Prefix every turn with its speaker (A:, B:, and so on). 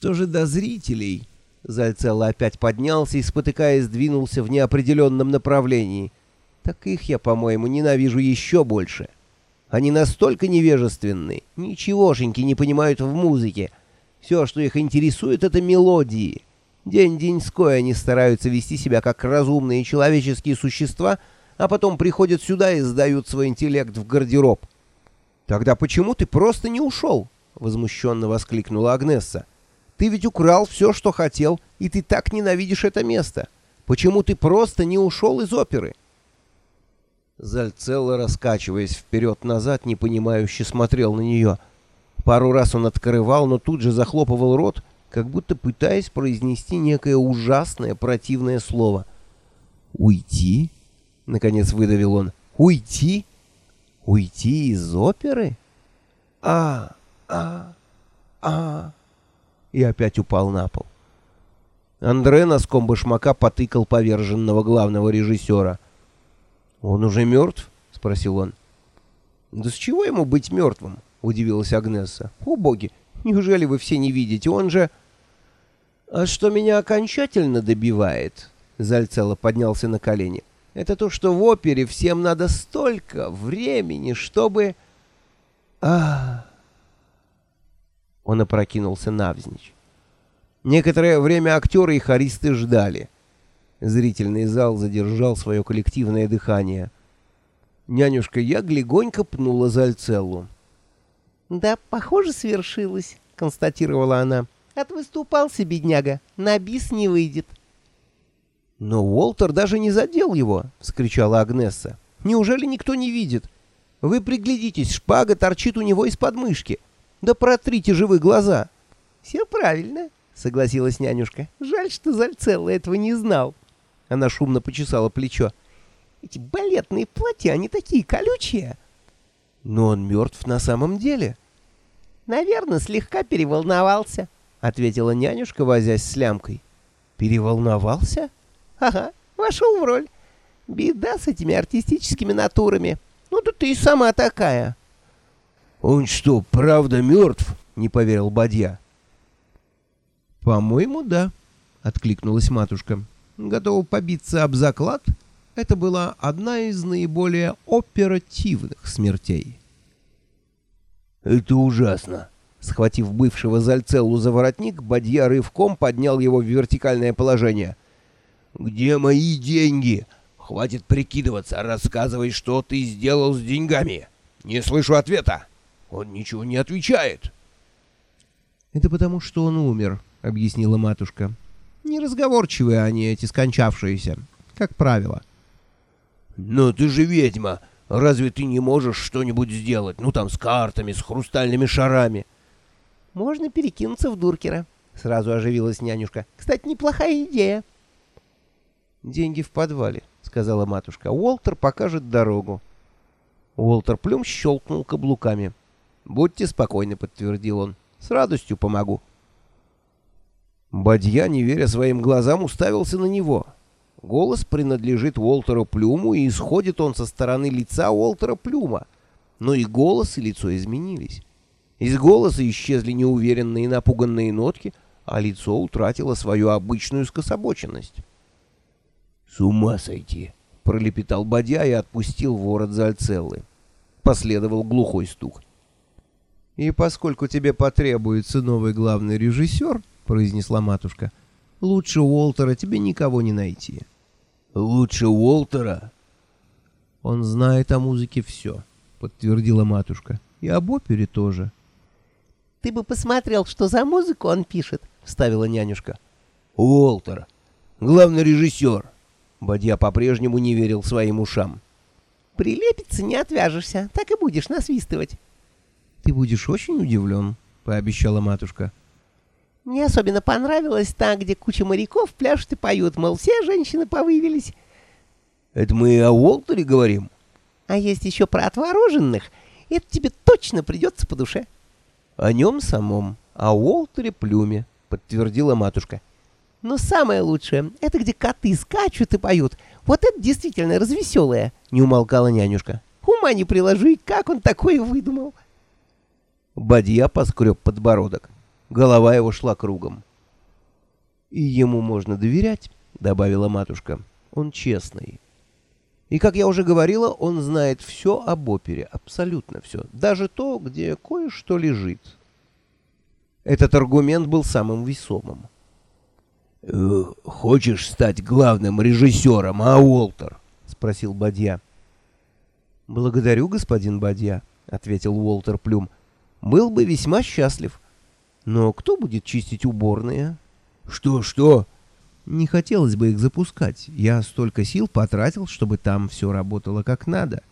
A: Что же до зрителей? Зальцелло опять поднялся и, спотыкаясь, двинулся в неопределенном направлении. Так их я, по-моему, ненавижу еще больше. Они настолько невежественны, ничегошеньки не понимают в музыке. Все, что их интересует, — это мелодии. День-деньской они стараются вести себя как разумные человеческие существа, а потом приходят сюда и сдают свой интеллект в гардероб. «Тогда почему ты просто не ушел?» — возмущенно воскликнула Агнесса. «Ты ведь украл все, что хотел, и ты так ненавидишь это место. Почему ты просто не ушел из оперы?» Зальцелло, раскачиваясь вперед-назад, непонимающе смотрел на нее. Пару раз он открывал, но тут же захлопывал рот, как будто пытаясь произнести некое ужасное противное слово. «Уйти?» — наконец выдавил он. «Уйти? Уйти из оперы? А, а, а...» И опять упал на пол. Андре носком башмака потыкал поверженного главного режиссера — «Он уже мертв?» — спросил он. «Да с чего ему быть мертвым?» — удивилась Агнесса. «О, боги, неужели вы все не видите? Он же...» «А что меня окончательно добивает?» — Зальцело поднялся на колени. «Это то, что в опере всем надо столько времени, чтобы...» а Он опрокинулся навзничь. Некоторое время актеры и хористы ждали — Зрительный зал задержал свое коллективное дыхание. Нянюшка я легонько пнула Зальцеллу.
B: «Да, похоже, свершилось», — констатировала она. «Отвыступался, бедняга. На бис не выйдет».
A: «Но Уолтер даже не задел его!» — вскричала Агнесса. «Неужели никто не видит? Вы приглядитесь, шпага торчит у него из подмышки. Да протрите же вы глаза!»
B: «Все правильно», — согласилась нянюшка. «Жаль, что Зальцелло этого не знал».
A: Она шумно почесала плечо.
B: «Эти балетные платья, они такие колючие!»
A: «Но он мертв на самом деле!»
B: «Наверное, слегка переволновался», — ответила нянюшка, возясь с лямкой.
A: «Переволновался?»
B: «Ага, вошел в роль. Беда с этими артистическими натурами. Ну да ты и сама такая».
A: «Он что, правда мертв?» — не поверил Бадья. «По-моему, да», — откликнулась матушка готова побиться об заклад, это была одна из наиболее оперативных смертей. «Это ужасно!» Схватив бывшего Зальцеллу за воротник, Бадья рывком поднял его в вертикальное положение. «Где мои деньги? Хватит прикидываться, рассказывай, что ты сделал с деньгами. Не слышу ответа. Он ничего не отвечает». «Это потому, что он умер», — объяснила матушка. Неразговорчивые они, эти скончавшиеся, как правило. «Но ты же ведьма! Разве ты не можешь что-нибудь сделать? Ну там с картами, с хрустальными шарами!»
B: «Можно перекинуться в Дуркера», — сразу оживилась нянюшка. «Кстати, неплохая идея».
A: «Деньги в подвале», — сказала матушка. «Уолтер покажет дорогу». Уолтер Плюм щелкнул каблуками. «Будьте спокойны», — подтвердил он. «С радостью помогу». Бадья, не веря своим глазам, уставился на него. Голос принадлежит Уолтеру Плюму, и исходит он со стороны лица Уолтера Плюма. Но и голос, и лицо изменились. Из голоса исчезли неуверенные и напуганные нотки, а лицо утратило свою обычную скособоченность. «С ума сойти!» — пролепетал Бадья и отпустил ворот Зальцеллы. Последовал глухой стук. «И поскольку тебе потребуется новый главный режиссер...» произнесла матушка. «Лучше Уолтера тебе никого не найти». «Лучше Уолтера?» «Он знает о музыке все», — подтвердила матушка. «И об опере тоже».
B: «Ты бы посмотрел, что за музыку он пишет», — вставила нянюшка.
A: «Уолтер, главный режиссер». Бадья по-прежнему не верил своим ушам.
B: «Прилепиться не отвяжешься, так и будешь насвистывать».
A: «Ты будешь очень удивлен», — пообещала матушка.
B: Мне особенно понравилось та, где куча моряков пляшут и поют, мол, все женщины повывелись.
A: Это мы о Уолтере говорим?
B: А есть еще про отвороженных. Это тебе точно придется по душе.
A: О нем самом, о Уолтере Плюме, подтвердила матушка.
B: Но самое лучшее — это где коты скачут и поют. Вот это действительно развеселое, — не умолкала нянюшка. Ума не приложи, как он такое выдумал.
A: Бадья поскреб подбородок. Голова его шла кругом.
B: «И ему можно доверять», — добавила матушка. «Он честный». И, как я уже говорила, он знает все об опере, абсолютно все, даже то, где кое-что лежит. Этот аргумент был самым весомым.
A: «Э, «Хочешь стать главным режиссером, а, Уолтер?» — спросил Бадья.
B: «Благодарю, господин Бадья», — ответил Уолтер Плюм. «Был бы весьма счастлив. Но кто будет чистить уборные?»
A: «Что-что?»
B: Не хотелось бы их запускать. Я столько сил потратил, чтобы там все работало как надо.